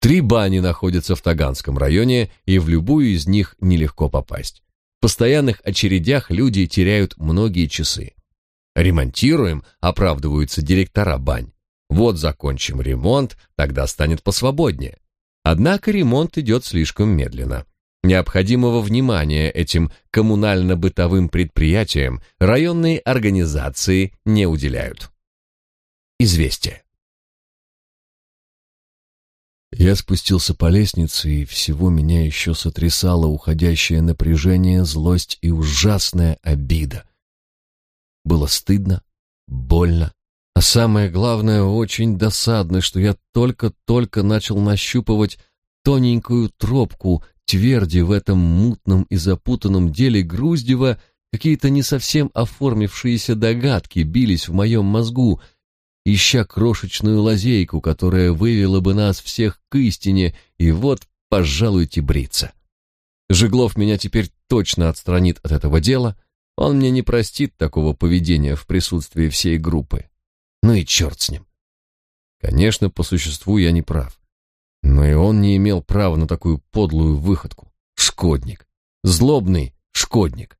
Три бани находятся в Таганском районе, и в любую из них нелегко попасть. В постоянных очередях люди теряют многие часы. Ремонтируем, оправдываются директора бань. Вот закончим ремонт, тогда станет посвободнее. Однако ремонт идет слишком медленно. Необходимого внимания этим коммунально-бытовым предприятиям районные организации не уделяют. Известие. Я спустился по лестнице, и всего меня еще сотрясало уходящее напряжение, злость и ужасная обида. Было стыдно, больно, а самое главное, очень досадно, что я только-только начал нащупывать тоненькую тропку тверди в этом мутном и запутанном деле Груздева, какие-то не совсем оформившиеся догадки бились в моем мозгу, ища крошечную лазейку, которая вывела бы нас всех к истине, и вот, пожалуйте, бриться. Жеглов меня теперь точно отстранит от этого дела, он мне не простит такого поведения в присутствии всей группы. Ну и черт с ним. Конечно, по существу я не прав. Но и он не имел права на такую подлую выходку. Шкодник. Злобный шкодник.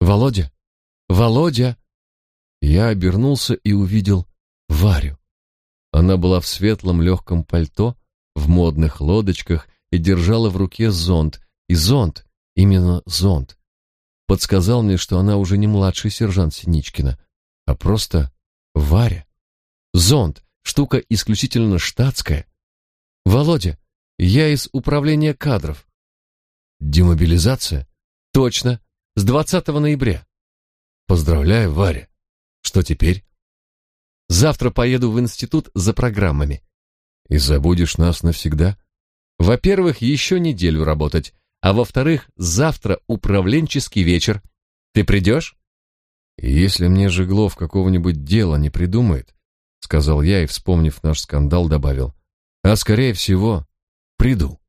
«Володя! Володя!» Я обернулся и увидел Варю. Она была в светлом легком пальто, в модных лодочках и держала в руке зонт. И зонт, именно зонт, подсказал мне, что она уже не младший сержант Синичкина, а просто Варя. Зонт, штука исключительно штатская. Володя, я из управления кадров. Демобилизация? Точно, с 20 ноября. Поздравляю, Варя. Что теперь? Завтра поеду в институт за программами. И забудешь нас навсегда? Во-первых, еще неделю работать, а во-вторых, завтра управленческий вечер. Ты придешь? Если мне Жеглов какого-нибудь дела не придумает, сказал я и, вспомнив наш скандал, добавил: а скорее всего, приду.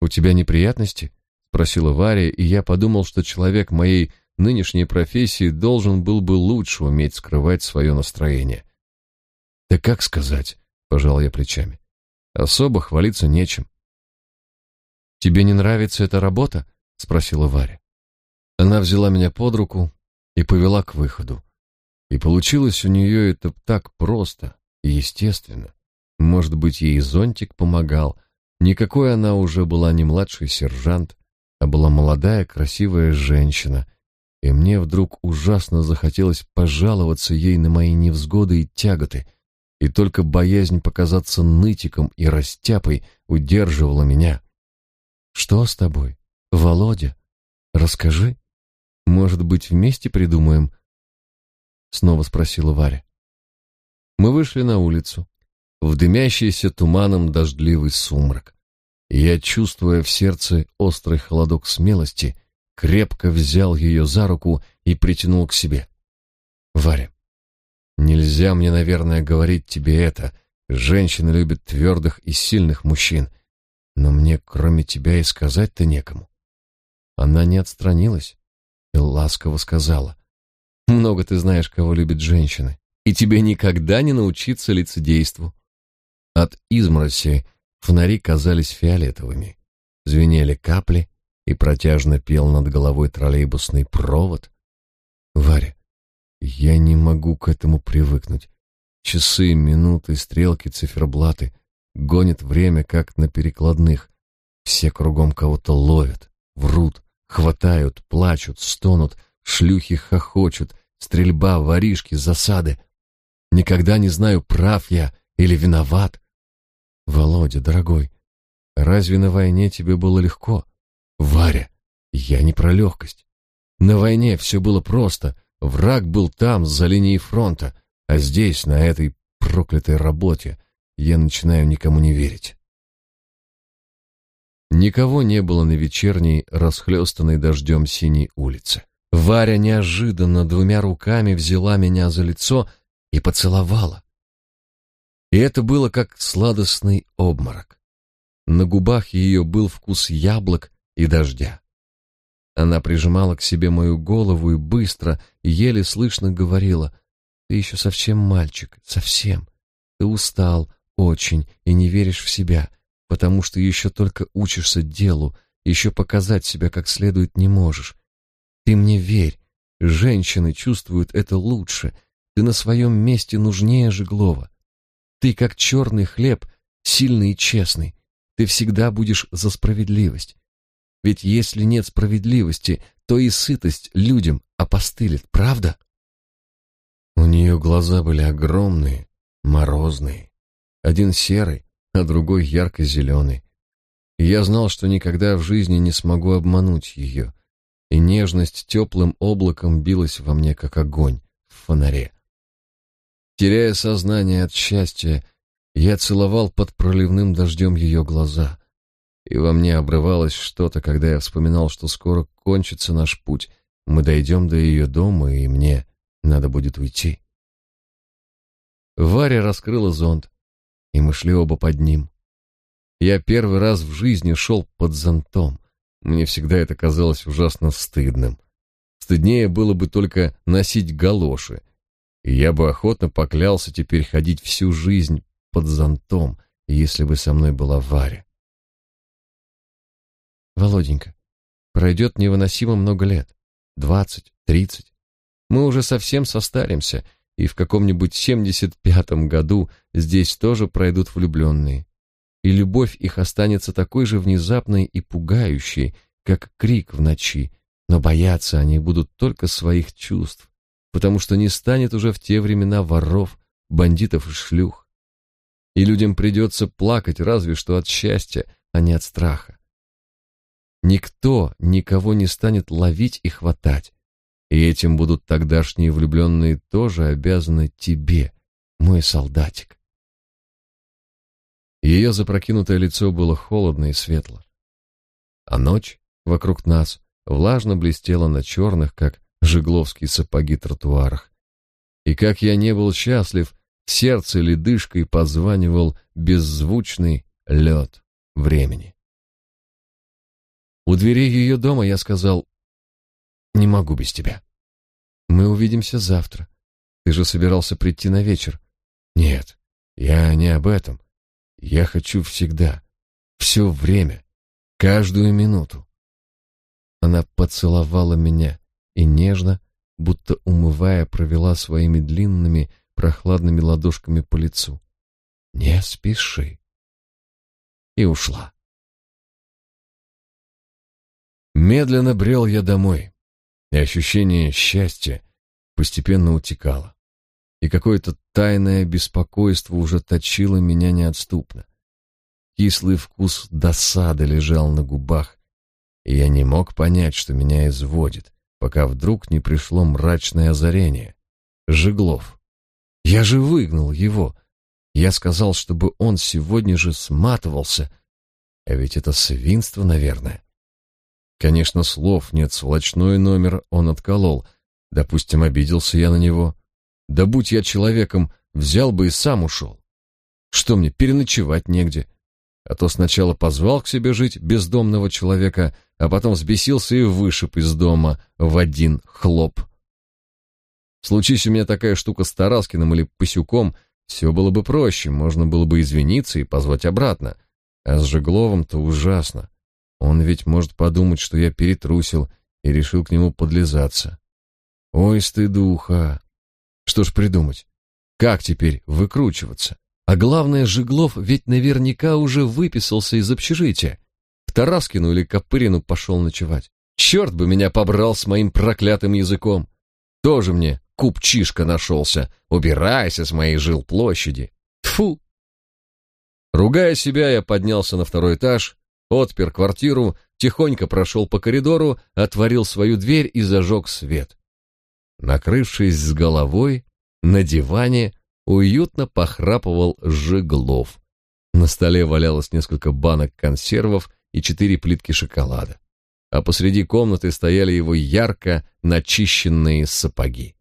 У тебя неприятности? спросила Варя, и я подумал, что человек моей нынешней профессии должен был бы лучше уметь скрывать свое настроение. Да как сказать, пожал я плечами. Особо хвалиться нечем. Тебе не нравится эта работа? спросила Варя. Она взяла меня под руку и повела к выходу. И получилось у нее это так просто и естественно. Может быть, ей зонтик помогал. Никакой она уже была не младший сержант, а была молодая, красивая женщина, и мне вдруг ужасно захотелось пожаловаться ей на мои невзгоды и тяготы, и только боязнь показаться нытиком и растяпой удерживала меня. «Что с тобой, Володя? Расскажи. Может быть, вместе придумаем?» Снова спросила Варя. Мы вышли на улицу, в дымящийся туманом дождливый сумрак. Я, чувствуя в сердце острый холодок смелости, крепко взял ее за руку и притянул к себе. Варя, нельзя мне, наверное, говорить тебе это. Женщины любят твердых и сильных мужчин, но мне, кроме тебя, и сказать-то некому. Она не отстранилась и ласково сказала: "Много ты знаешь, кого любят женщины, и тебе никогда не научиться лицедейству". От измороси фонари казались фиолетовыми, звенели капли, и протяжно пел над головой троллейбусный провод. Варя, я не могу к этому привыкнуть. Часы, минуты, стрелки, циферблаты гонят время, как на перекладных. Все кругом кого-то ловят, врут, хватают, плачут, стонут, шлюхи хохочут, стрельба, воришки, засады. Никогда не знаю, прав я или виноват. Володя, дорогой, разве на войне тебе было легко? Варя, я не про легкость. На войне все было просто. Враг был там, за линией фронта, а здесь, на этой проклятой работе, я начинаю никому не верить. Никого не было на вечерней, расхлёстанной дождем синей улице. Варя неожиданно двумя руками взяла меня за лицо и поцеловала. И это было как сладостный обморок. На губах ее был вкус яблок и дождя. Она прижимала к себе мою голову и быстро, еле слышно говорила: "Ты еще совсем мальчик, совсем. Ты устал, очень и не веришь в себя, потому что еще только учишься делу, еще показать себя как следует не можешь. Ты мне верь, женщины чувствуют это лучше, ты на своем месте нужнее Жеглова. Ты как черный хлеб, сильный и честный, ты всегда будешь за справедливость. Ведь если нет справедливости, то и сытость людям опостылит, правда? У нее глаза были огромные, морозные. Один серый, а другой ярко-зеленый. И я знал, что никогда в жизни не смогу обмануть ее. И нежность теплым облаком билась во мне, как огонь в фонаре. Теряя сознание от счастья, я целовал под проливным дождем ее глаза. И во мне обрывалось что-то, когда я вспоминал, что скоро кончится наш путь. Мы дойдем до ее дома, и мне надо будет уйти. Варя раскрыла зонт, и мы шли оба под ним. Я первый раз в жизни шел под зонтом. Мне всегда это казалось ужасно стыдным. Стыднее было бы только носить галоши. И я бы охотно поклялся теперь ходить всю жизнь под зонтом, если бы со мной была Варя. Володенька, пройдет невыносимо много лет. Двадцать, тридцать. Мы уже совсем состаримся, и в каком-нибудь семьдесят пятом году здесь тоже пройдут влюбленные. И любовь их останется такой же внезапной и пугающей, как крик в ночи, но бояться они будут только своих чувств, потому что не станет уже в те времена воров, бандитов и шлюх. И людям придется плакать разве что от счастья, а не от страха. Никто никого не станет ловить и хватать. И этим будут тогдашние влюбленные тоже обязаны тебе, мой солдатик. Ее запрокинутое лицо было холодно и светло. А ночь вокруг нас влажно блестела на черных, как жигловские сапоги, тротуарах. И как я не был счастлив, сердце ледышкой позванивал беззвучный лед времени. У дверей ее дома я сказал, «Не могу без тебя. Мы увидимся завтра. Ты же собирался прийти на вечер». «Нет, я не об этом. Я хочу всегда, все время, каждую минуту». Она поцеловала меня и нежно, будто умывая, провела своими длинными, прохладными ладошками по лицу. «Не спеши». И ушла. Медленно брел я домой, и ощущение счастья постепенно утекало. И какое-то тайное беспокойство уже точило меня неотступно. Кислый вкус досады лежал на губах, и я не мог понять, что меня изводит, пока вдруг не пришло мрачное озарение. Жиглов. Я же выгнал его. Я сказал, чтобы он сегодня же сматывался. А ведь это свинство, наверное. Конечно, слов нет, сволочной номер он отколол. Допустим, обиделся я на него. Да будь я человеком, взял бы и сам ушел. Что мне, переночевать негде? А то сначала позвал к себе жить бездомного человека, а потом взбесился и вышиб из дома в один хлоп. Случись у меня такая штука с Тараскиным или Пасюком, все было бы проще, можно было бы извиниться и позвать обратно. А с Жегловым-то ужасно. Он ведь может подумать, что я перетрусил и решил к нему подлизаться. Ой, стыдуха! Что ж придумать? Как теперь выкручиваться? А главное, Жиглов ведь наверняка уже выписался из общежития. В Тараскину или Копырину пошел ночевать. Черт бы меня побрал с моим проклятым языком. Тоже мне купчишка нашелся. Убирайся с моей жилплощади. Тфу. Ругая себя, я поднялся на второй этаж отпер квартиру, тихонько прошел по коридору, отворил свою дверь и зажег свет. Накрывшись с головой, на диване уютно похрапывал Жиглов. На столе валялось несколько банок консервов и четыре плитки шоколада. А посреди комнаты стояли его ярко начищенные сапоги.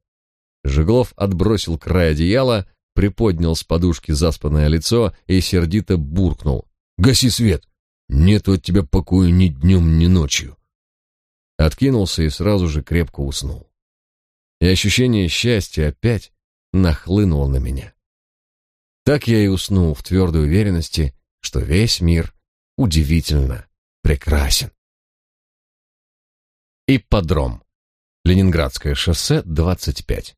Жиглов отбросил край одеяла, приподнял с подушки заспанное лицо и сердито буркнул. «Гаси свет!» Нет от тебя покоя ни днем, ни ночью. Откинулся и сразу же крепко уснул. И ощущение счастья опять нахлынуло на меня. Так я и уснул в твердой уверенности, что весь мир удивительно прекрасен. Ипподром. Ленинградское шоссе, 25.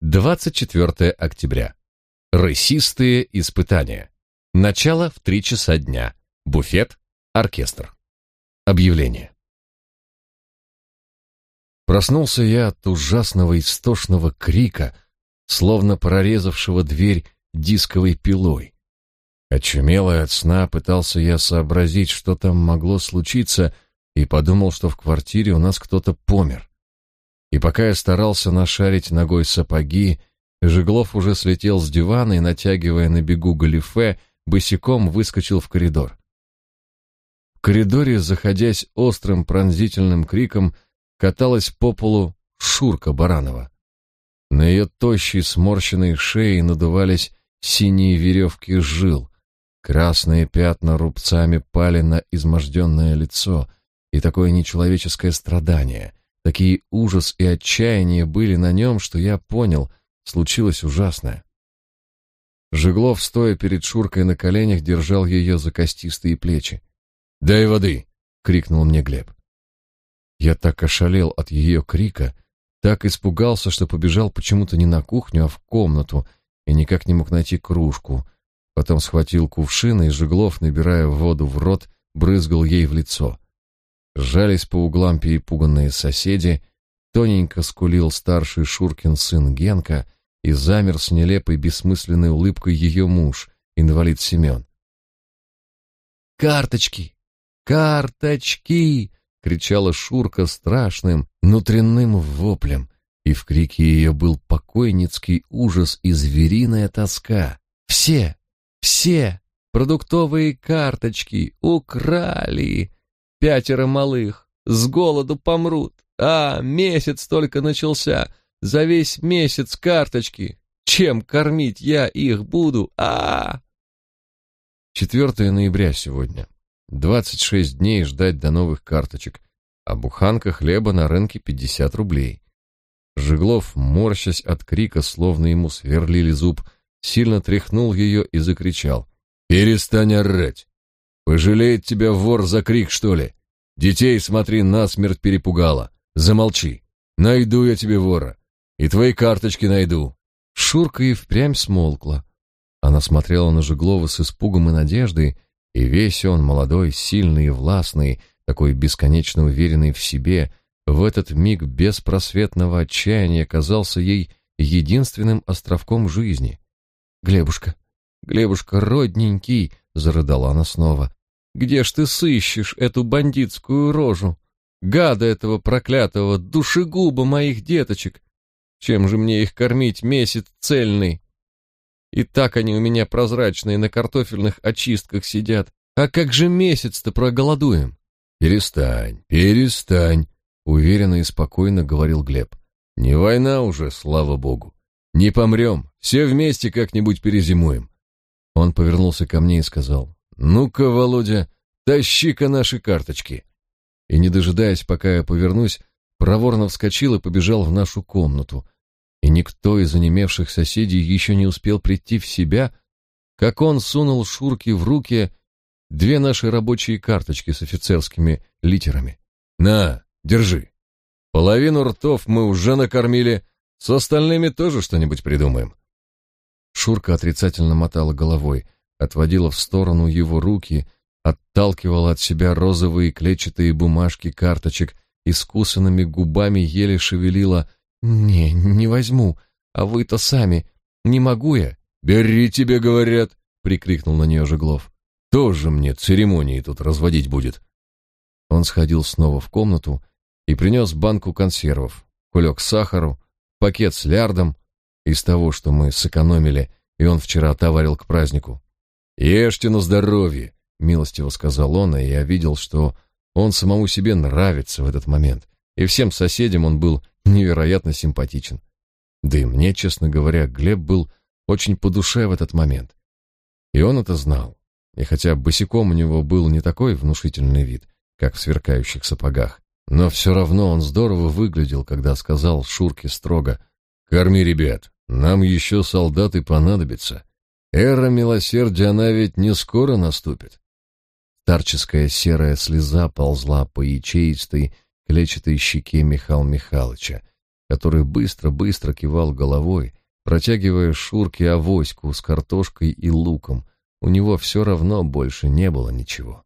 24 октября. Рысистые испытания. Начало в 3 часа дня. Буфет, оркестр. Объявление. Проснулся я от ужасного истошного крика, словно прорезавшего дверь дисковой пилой. Очумелый от сна, пытался я сообразить, что там могло случиться, и подумал, что в квартире у нас кто-то помер. И пока я старался нашарить ногой сапоги, Жеглов уже слетел с дивана и, натягивая на бегу галифе, босиком выскочил в коридор. Коридоре, заходясь острым пронзительным криком, каталась по полу Шурка Баранова. На ее тощей сморщенной шее надувались синие веревки жил, красные пятна рубцами пали на изможденное лицо, и такое нечеловеческое страдание, такие ужас и отчаяние были на нем, что я понял, случилось ужасное. Жеглов, стоя перед Шуркой на коленях, держал ее за костистые плечи. «Дай воды!» — крикнул мне Глеб. Я так ошалел от ее крика, так испугался, что побежал почему-то не на кухню, а в комнату, и никак не мог найти кружку. Потом схватил кувшин, и Жеглов, набирая воду в рот, брызгал ей в лицо. Сжались по углам перепуганные соседи, тоненько скулил старший Шуркин сын Генка и замер с нелепой бессмысленной улыбкой ее муж, инвалид Семен. «Карточки! Карточки!» — кричала Шурка страшным, внутренним воплем, и в крике ее был покойницкий ужас и звериная тоска. «Все! Все! Продуктовые карточки! Украли! Пятеро малых! С голоду помрут! А, месяц только начался! За весь месяц карточки! Чем кормить я их буду? А!» 4 ноября сегодня. 26 дней ждать до новых карточек, а буханка хлеба на рынке 50 рублей. Жеглов, морщась от крика, словно ему сверлили зуб, сильно тряхнул ее и закричал. «Перестань орать! Пожалеет тебя вор за крик, что ли? Детей, смотри, насмерть перепугала. Замолчи. Найду я тебе вора. И твои карточки найду». Шурка и впрямь смолкла. Она смотрела на Жеглова с испугом и надеждой, и весь он, молодой, сильный и властный, такой бесконечно уверенный в себе, в этот миг беспросветного отчаяния казался ей единственным островком жизни. «Глебушка, Глебушка, родненький!» — зарыдала она снова. «Где ж ты сыщешь эту бандитскую рожу? Гада этого проклятого, душегуба моих деточек! Чем же мне их кормить месяц цельный? И так они у меня прозрачные на картофельных очистках сидят. А как же месяц-то проголодуем?» «Перестань, перестань!» Уверенно и спокойно говорил Глеб. Не война уже, слава богу. Не помрем, все вместе как-нибудь перезимуем. Он повернулся ко мне и сказал, «Ну-ка, Володя, тащи-ка наши карточки». И, не дожидаясь, пока я повернусь, проворно вскочил и побежал в нашу комнату. И никто из онемевших соседей еще не успел прийти в себя, как он сунул Шурке в руки две наши рабочие карточки с офицерскими литерами. «На, Держи. Половину ртов мы уже накормили, с остальными тоже что-нибудь придумаем. Шурка отрицательно мотала головой, отводила в сторону его руки, отталкивала от себя розовые клетчатые бумажки карточек, искусанными губами еле шевелила. «Не, не возьму, а вы-то сами. Не могу я». «Бери, тебе говорят!» — прикрикнул на нее Жеглов. «Тоже мне церемонии тут разводить будет». Он сходил снова в комнату и принес банку консервов, кулек сахару, пакет с лярдом из того, что мы сэкономили, и он вчера отоварил к празднику. «Ешьте на здоровье», — милостиво сказал он, и я видел, что он самому себе нравится в этот момент, и всем соседям он был невероятно симпатичен. Да и мне, честно говоря, Глеб был очень по душе в этот момент. И он это знал. И хотя босиком у него был не такой внушительный вид, как в сверкающих сапогах, но все равно он здорово выглядел, когда сказал Шурке строго: "Корми ребят, нам еще солдаты понадобятся. Эра милосердия, она ведь не скоро наступит. Старческая серая слеза ползла по ячеистой, клетчатой щеке Михаила Михайловича, который быстро-быстро кивал головой, протягивая Шурке авоську с картошкой и луком. У него все равно больше не было ничего.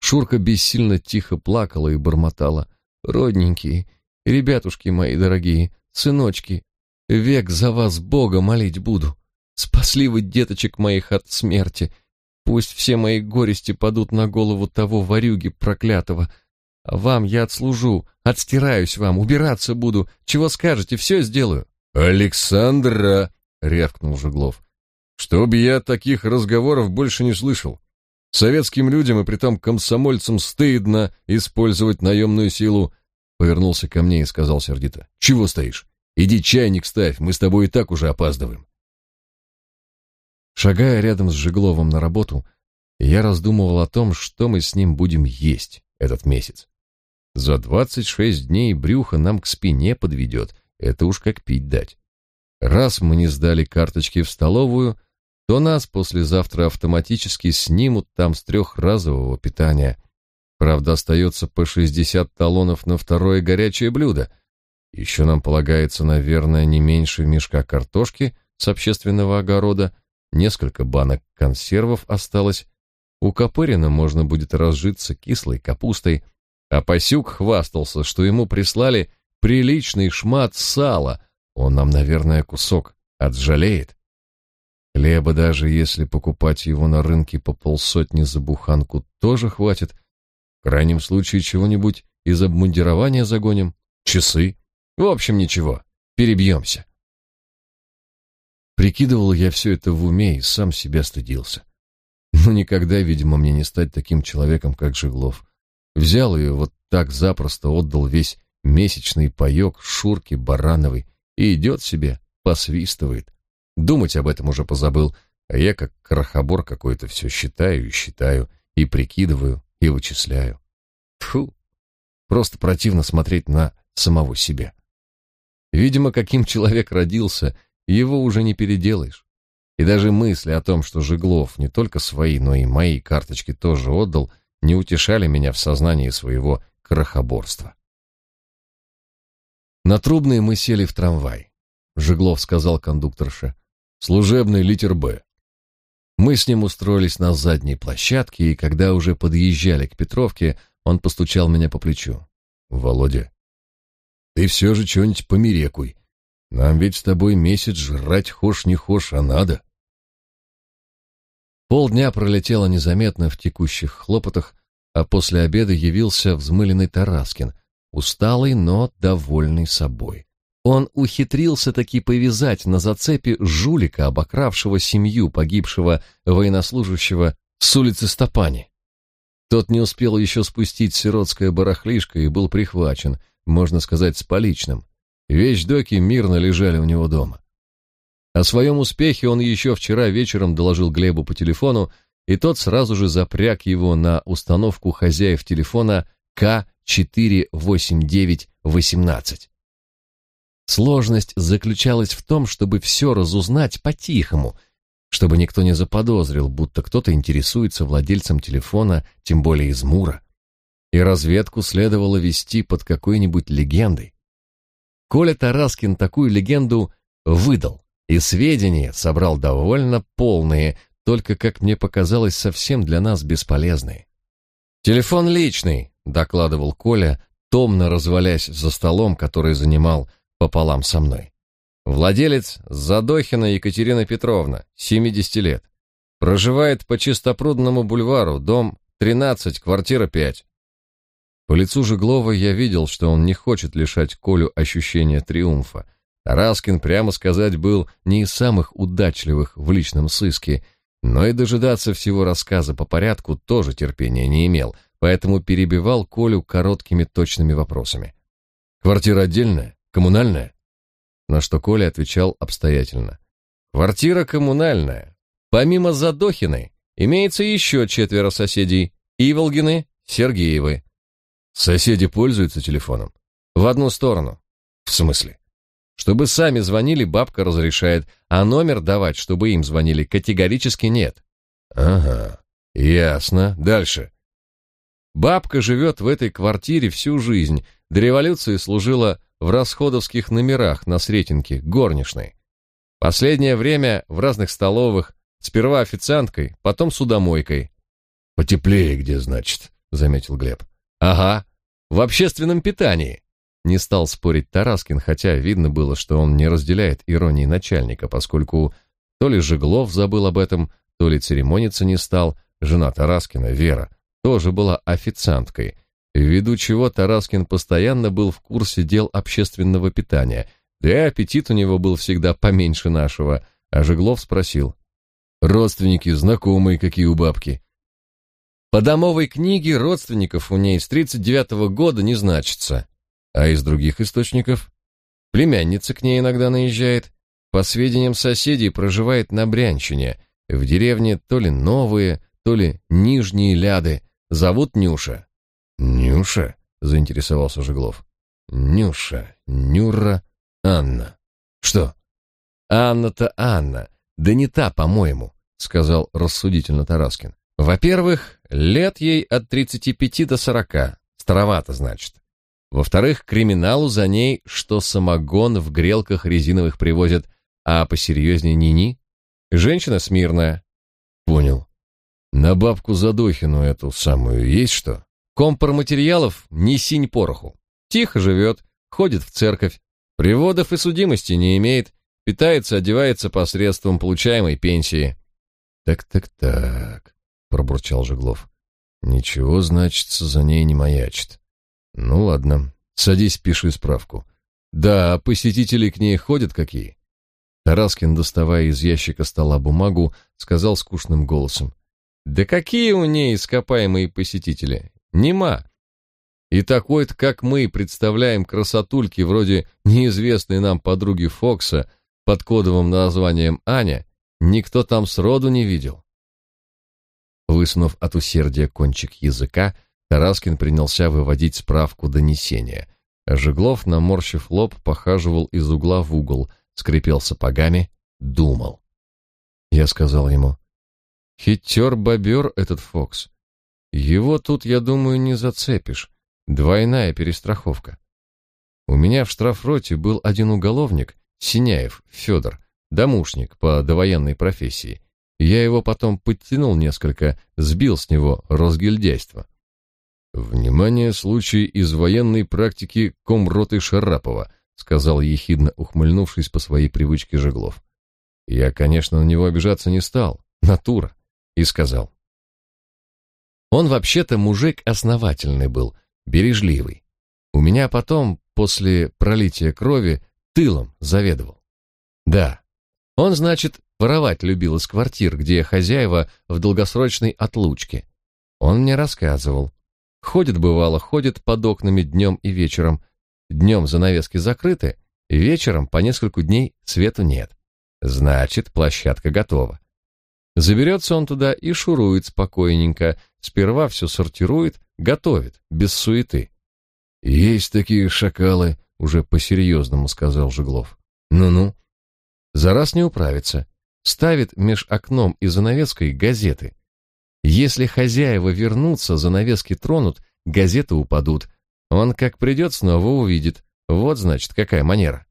Шурка бессильно тихо плакала и бормотала. «Родненькие, ребятушки мои дорогие, сыночки, век за вас Бога молить буду. Спасли вы деточек моих от смерти. Пусть все мои горести падут на голову того ворюги проклятого, вам я отслужу, отстираюсь вам, убираться буду. Чего скажете, все сделаю. Александра, рявкнул Жеглов. Чтоб я таких разговоров больше не слышал. Советским людям и притом комсомольцам стыдно использовать наемную силу. Повернулся ко мне и сказал сердито: "Чего стоишь? Иди чайник ставь, мы с тобой и так уже опаздываем". Шагая рядом с Жегловым на работу, я раздумывал о том, что мы с ним будем есть этот месяц. За двадцать шесть дней брюхо нам к спине подведет, это уж как пить дать. Раз мы не сдали карточки в столовую, то нас послезавтра автоматически снимут там с трехразового питания. Правда, остается по шестьдесят талонов на второе горячее блюдо. Еще нам полагается, наверное, не меньше мешка картошки с общественного огорода, несколько банок консервов осталось. У Копырина можно будет разжиться кислой капустой, а Пасюк хвастался, что ему прислали приличный шмат сала. Он нам, наверное, кусок отжалеет. Хлеба даже если покупать его на рынке по полсотни за буханку, тоже хватит. В крайнем случае чего-нибудь из обмундирования загоним, часы. В общем, ничего, перебьемся. Прикидывал я все это в уме и сам себя стыдился. Но никогда, видимо, мне не стать таким человеком, как Жиглов. Взял ее вот так запросто, отдал весь месячный паек Шурке Барановой и идет себе, посвистывает. Думать об этом уже позабыл, а я как крохобор какой-то все считаю и считаю, и прикидываю, и вычисляю. Тфу, просто противно смотреть на самого себя. Видимо, каким человек родился, его уже не переделаешь. И даже мысли о том, что Жеглов не только свои, но и мои карточки тоже отдал, не утешали меня в сознании своего крохоборства. На Трубной мы сели в трамвай. Жеглов сказал кондукторше, «Служебный литер «Б». Мы с ним устроились на задней площадке, и когда уже подъезжали к Петровке, он постучал меня по плечу. «Володя, ты все же что-нибудь померекуй. Нам ведь с тобой месяц жрать хошь не хошь, а надо». Полдня пролетело незаметно в текущих хлопотах, а после обеда явился взмыленный Тараскин, усталый, но довольный собой. Он ухитрился таки повязать на зацепе жулика, обокравшего семью погибшего военнослужащего с улицы Стопани. Тот не успел еще спустить сиротское барахлишко и был прихвачен, можно сказать, с поличным. Вещдоки мирно лежали у него дома. О своем успехе он еще вчера вечером доложил Глебу по телефону, и тот сразу же запряг его на установку хозяев телефона К48918. Сложность заключалась в том, чтобы все разузнать по-тихому, чтобы никто не заподозрил, будто кто-то интересуется владельцем телефона, тем более из Мура. И разведку следовало вести под какой-нибудь легендой. Коля Тараскин такую легенду выдал и сведения собрал довольно полные, только, как мне показалось, совсем для нас бесполезные. «Телефон личный», — докладывал Коля, томно развалясь за столом, который занимал пополам со мной. Владелец Задохина Екатерина Петровна, 70 лет. Проживает по Чистопрудному бульвару, дом 13, квартира 5. По лицу Жеглова я видел, что он не хочет лишать Колю ощущения триумфа, Раскин, прямо сказать, был не из самых удачливых в личном сыске, но и дожидаться всего рассказа по порядку тоже терпения не имел, поэтому перебивал Колю короткими точными вопросами. «Квартира отдельная? Коммунальная?» На что Коля отвечал обстоятельно. «Квартира коммунальная. Помимо Задохиной, имеется еще четверо соседей. Иволгины, Сергеевы. Соседи пользуются телефоном? В одну сторону. В смысле? Чтобы сами звонили, бабка разрешает, а номер давать, чтобы им звонили, категорически нет. Ага, ясно. Дальше. Бабка живет в этой квартире всю жизнь. До революции служила в расходовских номерах на Сретенке, горничной. Последнее время в разных столовых, сперва официанткой, потом судомойкой. Потеплее где, значит, заметил Глеб. Ага, в общественном питании. Не стал спорить Тараскин, хотя видно было, что он не разделяет иронии начальника, поскольку то ли Жеглов забыл об этом, то ли церемониться не стал. Жена Тараскина, Вера, тоже была официанткой, ввиду чего Тараскин постоянно был в курсе дел общественного питания, да и аппетит у него был всегда поменьше нашего, а Жеглов спросил. «Родственники, знакомые какие у бабки?» По домовой книге родственников у ней с 39-го года не значится, а из других источников племянница к ней иногда наезжает, по сведениям соседей проживает на Брянщине, в деревне то ли новые, то ли нижние ляды, Зовут Нюша. Нюша? заинтересовался Жеглов. Нюша, Нюра, Анна. Что? Анна-то Анна, да не та, по-моему, сказал рассудительно Тараскин. Во-первых, лет ей от 35 до 40. Старовато, значит. Во-вторых, криминалу за ней, что самогон в грелках резиновых привозят, а посерьезнее ни-ни. Женщина смирная. Понял. На бабку Задохину эту самую есть что? Компор-материалов не синь пороху. Тихо живет, ходит в церковь, приводов и судимости не имеет, питается, одевается посредством получаемой пенсии. Так-так-так, пробурчал Жеглов. Ничего, значит, за ней не маячит. Ну ладно, садись, пиши справку. Да, а посетители к ней ходят какие? Тараскин, доставая из ящика стола бумагу, сказал скучным голосом: да какие у ней ископаемые посетители? Нема. И такой-то, как мы, представляем красотульки вроде неизвестной нам подруги Фокса под кодовым названием Аня, никто там сроду не видел. Высунув от усердия кончик языка, Тараскин принялся выводить справку донесения. А Жеглов, наморщив лоб, похаживал из угла в угол, скрипел сапогами, думал. Я сказал ему, Хитер-бобер этот Фокс. Его тут, я думаю, не зацепишь. Двойная перестраховка. У меня в штрафроте был один уголовник, Синяев Федор, домушник по довоенной профессии. Я его потом подтянул несколько, сбил с него разгильдяйство. Внимание, случай из военной практики комроты Шарапова, сказал ехидно ухмыльнувшись по своей привычке Жеглов. Я, конечно, на него обижаться не стал. Натура и сказал. Он вообще-то мужик основательный был, бережливый. У меня потом, после пролития крови, тылом заведовал. Да, он, значит, воровать любил из квартир, где хозяева в долгосрочной отлучке. Он мне рассказывал. Ходит, бывало, ходит под окнами днем и вечером. Днем занавески закрыты, вечером по нескольку дней свету нет. Значит, площадка готова. Заберется он туда и шурует спокойненько, сперва все сортирует, готовит, без суеты. «Есть такие шакалы», — уже по-серьезному сказал Жеглов. «Ну-ну». За раз не управится. Ставит меж окном и занавеской газеты. Если хозяева вернутся, занавески тронут, газеты упадут. Он как придет, снова увидит. Вот, значит, какая манера.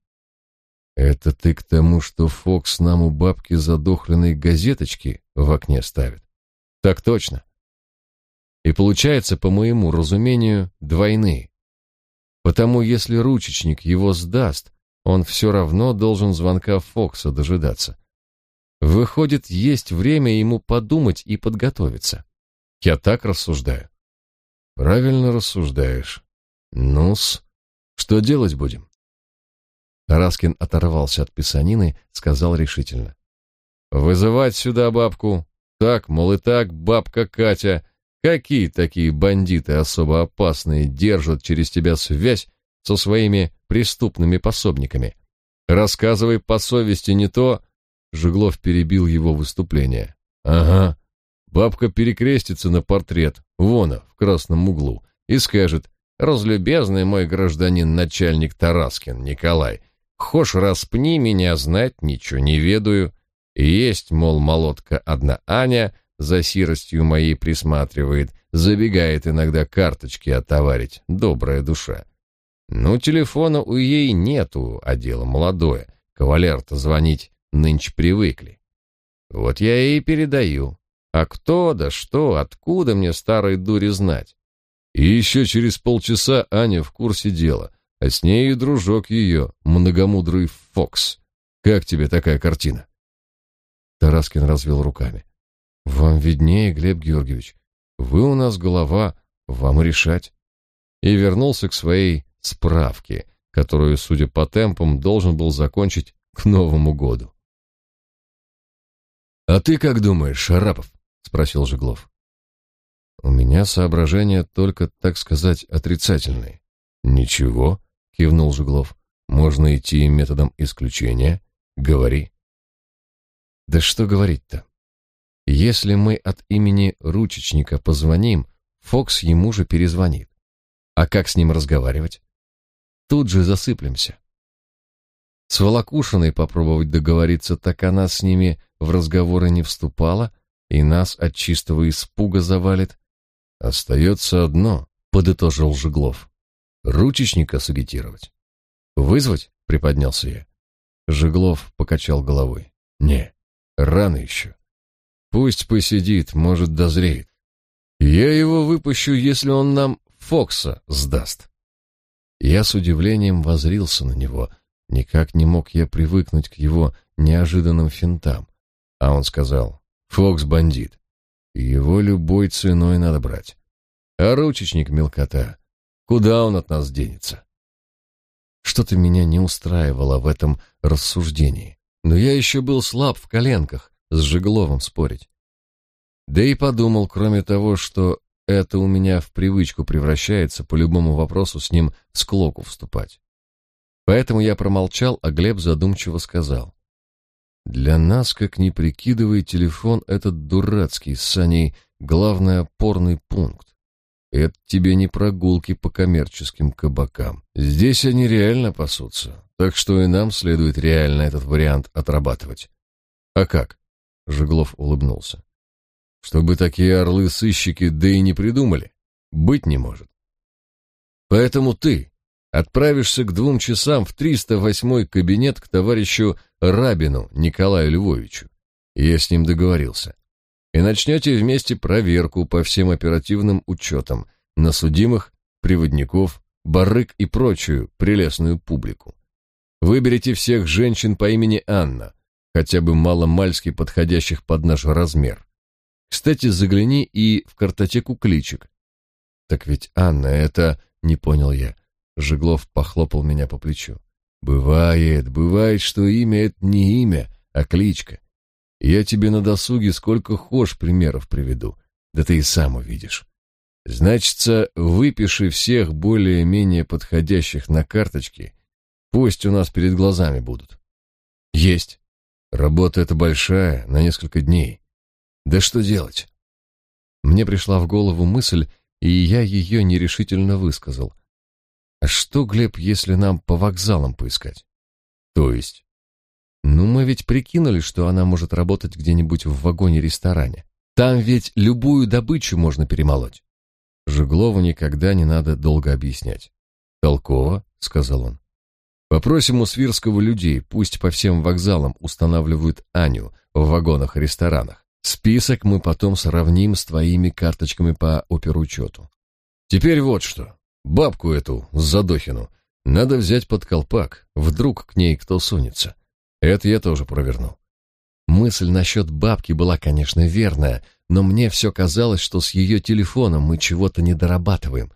Это ты к тому, что Фокс нам у бабки задохленной газеточки в окне ставит? Так точно. И получается, по моему разумению, двойные. Потому если ручечник его сдаст, он все равно должен звонка Фокса дожидаться. Выходит, есть время ему подумать и подготовиться. Я так рассуждаю. Правильно рассуждаешь. Ну-с, что делать будем? Тараскин оторвался от писанины, сказал решительно. «Вызывать сюда бабку. Так, мол, и так, бабка Катя. Какие такие бандиты особо опасные держат через тебя связь со своими преступными пособниками? Рассказывай по совести не то...» Жеглов перебил его выступление. «Ага. Бабка перекрестится на портрет, вон, в красном углу, и скажет, «Разлюбезный мой гражданин начальник Тараскин Николай, Хошь распни меня, знать ничего не ведаю. Есть, мол, молотка одна Аня, за сиростью моей присматривает, забегает иногда карточки отоварить, добрая душа. Ну, телефона у ей нету, а дело молодое. Кавалер-то звонить нынче привыкли. Вот я ей передаю. А кто, да что, откуда мне старой дури знать? И еще через полчаса Аня в курсе дела, а с ней и дружок ее, многомудрый Фокс. Как тебе такая картина? Тараскин развел руками. Вам виднее, Глеб Георгиевич. Вы у нас голова, вам решать. И вернулся к своей справке, которую, судя по темпам, должен был закончить к Новому году. «А ты как думаешь, Шарапов?» — спросил Жеглов. «У меня соображения только, так сказать, отрицательные». «Ничего», — кивнул Жеглов. «Можно идти методом исключения. Говори». «Да что говорить-то? Если мы от имени ручечника позвоним, Фокс ему же перезвонит. А как с ним разговаривать? Тут же засыплемся. С Волокушиной попробовать договориться, так она с ними в разговоры не вступала и нас от чистого испуга завалит. Остается одно, подытожил Жеглов. Ручечника сагитировать. Вызвать? Приподнялся я. Жеглов покачал головой. Не, рано еще. Пусть посидит, может, дозреет. Я его выпущу, если он нам Фокса сдаст. Я с удивлением возрился на него — Никак не мог я привыкнуть к его неожиданным финтам. А он сказал, «Фокс бандит. Его любой ценой надо брать. А ручечник мелкота. Куда он от нас денется?» Что-то меня не устраивало в этом рассуждении. Но я еще был слаб в коленках с Жегловым спорить. Да и подумал, кроме того, что это у меня в привычку превращается по любому вопросу с ним в склоку вступать. Поэтому я промолчал, а Глеб задумчиво сказал. «Для нас, как ни прикидывай, телефон этот дурацкий с Саней главный опорный пункт. Это тебе не прогулки по коммерческим кабакам. Здесь они реально пасутся, так что и нам следует реально этот вариант отрабатывать». «А как?» — Жеглов улыбнулся. «Чтобы такие орлы-сыщики да и не придумали. Быть не может. Поэтому ты, отправишься к двум часам в 308 кабинет к товарищу Рабину Николаю Львовичу. Я с ним договорился. И начнете вместе проверку по всем оперативным учетам на судимых, приводников, барык и прочую прелестную публику. Выберите всех женщин по имени Анна, хотя бы мало-мальски подходящих под наш размер. Кстати, загляни и в картотеку кличек. Так ведь Анна это, не понял я, Жеглов похлопал меня по плечу. Бывает, бывает, что имя это не имя, а кличка. Я тебе на досуге сколько хошь примеров приведу, да ты и сам увидишь. Значится, выпиши всех более-менее подходящих на карточке, пусть у нас перед глазами будут. Есть. Работа эта большая, на несколько дней. Да что делать? Мне пришла в голову мысль, и я ее нерешительно высказал. А что, Глеб, если нам по вокзалам поискать? То есть? Ну, мы ведь прикинули, что она может работать где-нибудь в вагоне-ресторане. Там ведь любую добычу можно перемолоть. Жеглову никогда не надо долго объяснять. «Толково», — сказал он. «Попросим у Свирского людей, пусть по всем вокзалам устанавливают Аню в вагонах-ресторанах. Список мы потом сравним с твоими карточками по оперучету. Теперь вот что. Бабку эту, Задохину, надо взять под колпак, вдруг к ней кто сунется. Это я тоже проверну. Мысль насчет бабки была, конечно, верная, но мне все казалось, что с ее телефоном мы чего-то не дорабатываем.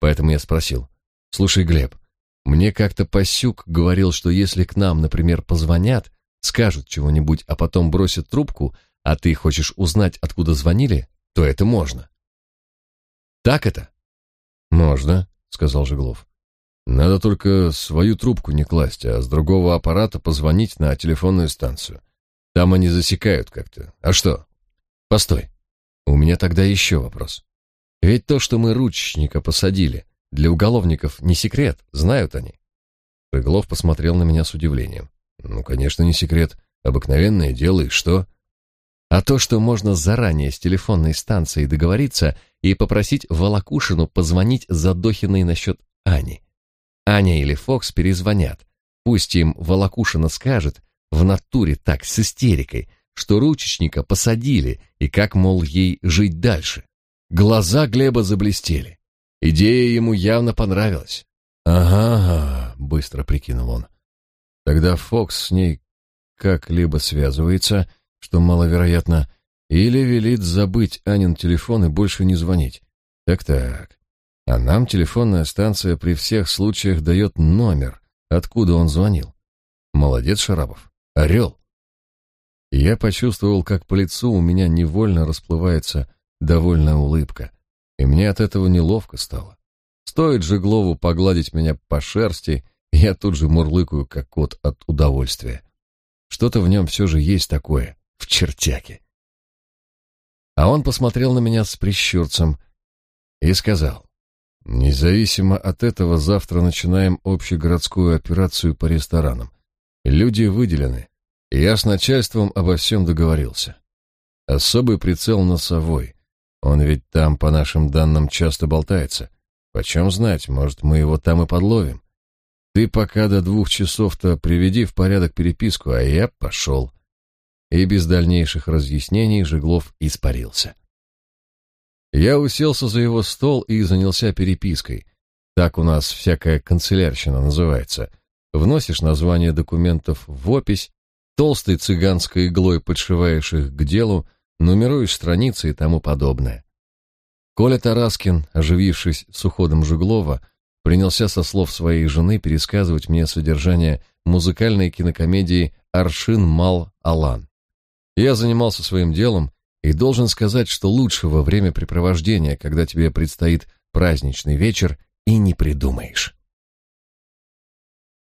Поэтому я спросил, «Слушай, Глеб, мне как-то Пасюк говорил, что если к нам, например, позвонят, скажут чего-нибудь, а потом бросят трубку, а ты хочешь узнать, откуда звонили, то это можно». «Так это?» Можно, сказал Жеглов. Надо только свою трубку не класть, а с другого аппарата позвонить на телефонную станцию. Там они засекают как-то. А что? Постой. У меня тогда еще вопрос. Ведь то, что мы ручника посадили, для уголовников не секрет, знают они. Жеглов посмотрел на меня с удивлением. Ну, конечно, не секрет. Обыкновенное дело, и что? А то, что можно заранее с телефонной станцией договориться и попросить Волокушину позвонить Задохиной насчет Ани. Аня или Фокс перезвонят. Пусть им Волокушина скажет, в натуре так, с истерикой, что ручечника посадили, и как, мол, ей жить дальше. Глаза Глеба заблестели. Идея ему явно понравилась. «Ага, ага», — быстро прикинул он. «Тогда Фокс с ней как-либо связывается, что маловероятно, или велит забыть Анин телефон и больше не звонить. Так-так. А нам телефонная станция при всех случаях дает номер, откуда он звонил. Молодец, Шарапов. Орел. Я почувствовал, как по лицу у меня невольно расплывается довольная улыбка, и мне от этого неловко стало. Стоит же Глову погладить меня по шерсти, я тут же мурлыкаю, как кот от удовольствия. Что-то в нем все же есть такое, в чертяке. А он посмотрел на меня с прищурцем и сказал, «Независимо от этого, завтра начинаем общегородскую операцию по ресторанам. Люди выделены, и я с начальством обо всем договорился. Особый прицел носовой. Он ведь там, по нашим данным, часто болтается. Почем знать, может, мы его там и подловим. Ты пока до двух часов-то приведи в порядок переписку, а я пошел и без дальнейших разъяснений Жеглов испарился. Я уселся за его стол и занялся перепиской. Так у нас всякая канцелярщина называется. Вносишь название документов в опись, толстой цыганской иглой подшиваешь их к делу, нумеруешь страницы и тому подобное. Коля Тараскин, оживившись с уходом Жеглова, принялся со слов своей жены пересказывать мне содержание музыкальной кинокомедии «Аршин Мал Алан». Я занимался своим делом и должен сказать, что лучшего времяпрепровождения, когда тебе предстоит праздничный вечер, и не придумаешь.